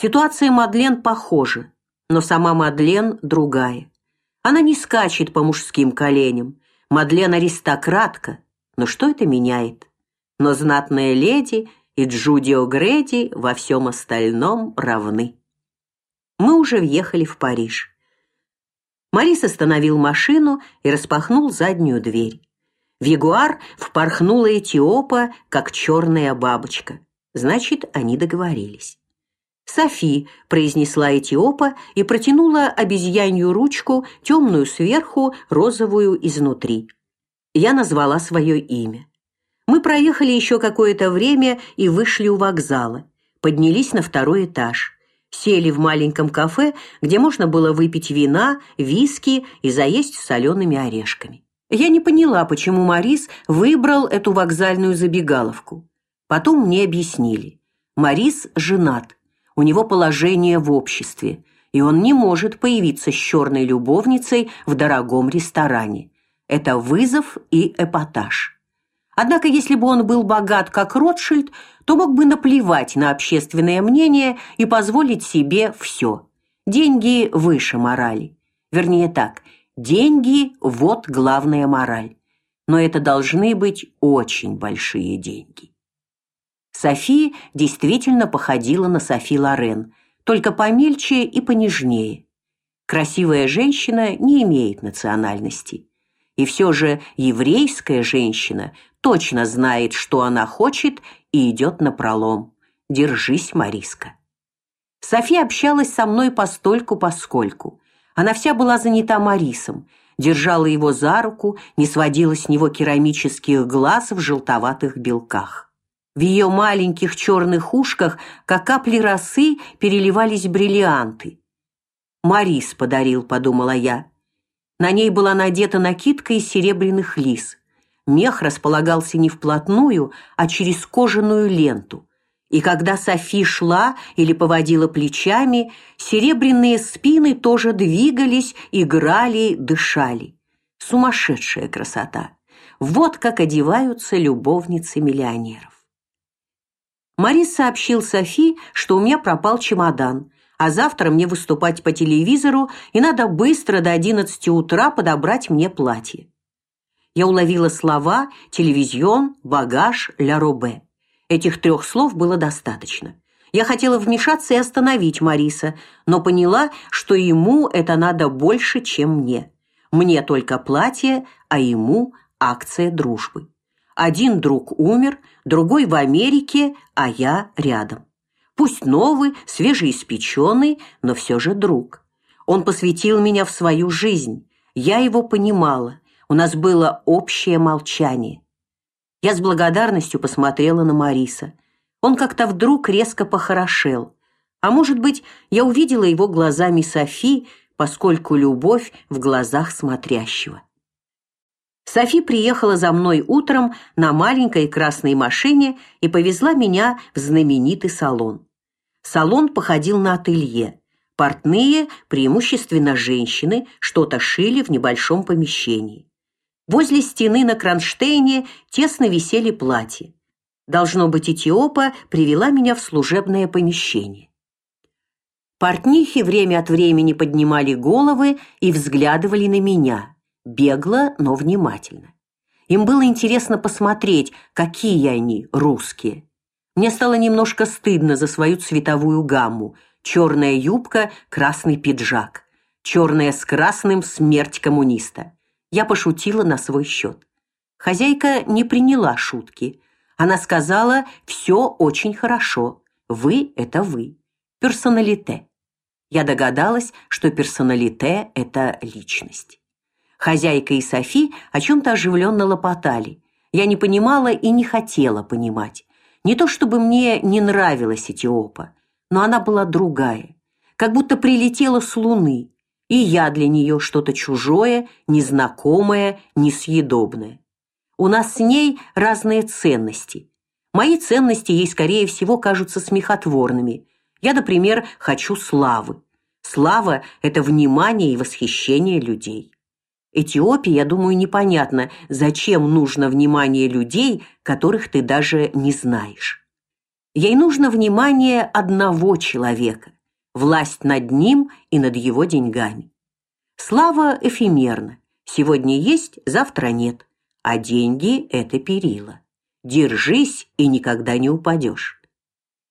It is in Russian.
Ситуация Мадлен похожа, но сама Мадлен другая. Она не скачет по мужским коленям. Мадлен аристократка, но что это меняет? Но знатная леди и Джудио Греди во всем остальном равны. Мы уже въехали в Париж. Марис остановил машину и распахнул заднюю дверь. В Ягуар впорхнула Этиопа, как черная бабочка. Значит, они договорились. Софи произнесла Этиопа и протянула обезьянью ручку, темную сверху, розовую изнутри. Я назвала свое имя. Мы проехали еще какое-то время и вышли у вокзала. Поднялись на второй этаж. Сели в маленьком кафе, где можно было выпить вина, виски и заесть солеными орешками. Я не поняла, почему Марис выбрал эту вокзальную забегаловку. Потом мне объяснили. Марис женат. У него положение в обществе, и он не может появиться с черной любовницей в дорогом ресторане. Это вызов и эпатаж. Однако, если бы он был богат, как Ротшильд, то мог бы наплевать на общественное мнение и позволить себе все. Деньги выше морали. Вернее так, деньги – вот главная мораль. Но это должны быть очень большие деньги. София действительно походила на Софи Лорен, только помельче и понежнее. Красивая женщина не имеет национальности. И все же еврейская женщина точно знает, что она хочет и идет на пролом. Держись, Мариска. София общалась со мной постольку поскольку. Она вся была занята Марисом, держала его за руку, не сводила с него керамических глаз в желтоватых белках. В ее маленьких черных ушках, как капли росы, переливались бриллианты. Марис подарил, подумала я. На ней была надета накидка из серебряных лис. Мех располагался не вплотную, а через кожаную ленту. И когда Софи шла или поводила плечами, серебряные спины тоже двигались, играли, дышали. Сумасшедшая красота. Вот как одеваются любовницы миллионеров. Марис сообщил Софи, что у меня пропал чемодан, а завтра мне выступать по телевизору, и надо быстро до одиннадцати утра подобрать мне платье. Я уловила слова телевизион, багаж, ля робе. Этих трех слов было достаточно. Я хотела вмешаться и остановить Мариса, но поняла, что ему это надо больше, чем мне. Мне только платье, а ему акция дружбы. Один друг умер, другой в Америке, а я рядом. Пусть новый, свежеиспеченный, но все же друг. Он посвятил меня в свою жизнь. Я его понимала. У нас было общее молчание. Я с благодарностью посмотрела на Мариса. Он как-то вдруг резко похорошел. А может быть, я увидела его глазами Софи, поскольку любовь в глазах смотрящего. Софи приехала за мной утром на маленькой красной машине и повезла меня в знаменитый салон. Салон походил на ателье. Портные, преимущественно женщины, что-то шили в небольшом помещении. Возле стены на кронштейне тесно висели платья. Должно быть, Этиопа привела меня в служебное помещение. Портнихи время от времени поднимали головы и взглядывали на меня, бегло, но внимательно. Им было интересно посмотреть, какие они русские. Мне стало немножко стыдно за свою цветовую гамму: черная юбка, красный пиджак, черная с красным смерть коммуниста. Я пошутила на свой счет. Хозяйка не приняла шутки. Она сказала: «Все очень хорошо. Вы это вы. Персоналите". Я догадалась, что персоналите это личность. Хозяйка и Софи о чем то оживленно лопотали. Я не понимала и не хотела понимать. Не то чтобы мне не нравилась Этиопа, но она была другая, как будто прилетела с Луны, и я для нее что-то чужое, незнакомое, несъедобное. У нас с ней разные ценности. Мои ценности ей, скорее всего, кажутся смехотворными. Я, например, хочу славы. Слава – это внимание и восхищение людей. Этиопии, я думаю, непонятно, зачем нужно внимание людей, которых ты даже не знаешь. Ей нужно внимание одного человека, власть над ним и над его деньгами. Слава эфемерна. Сегодня есть, завтра нет. А деньги это перила. Держись и никогда не упадешь.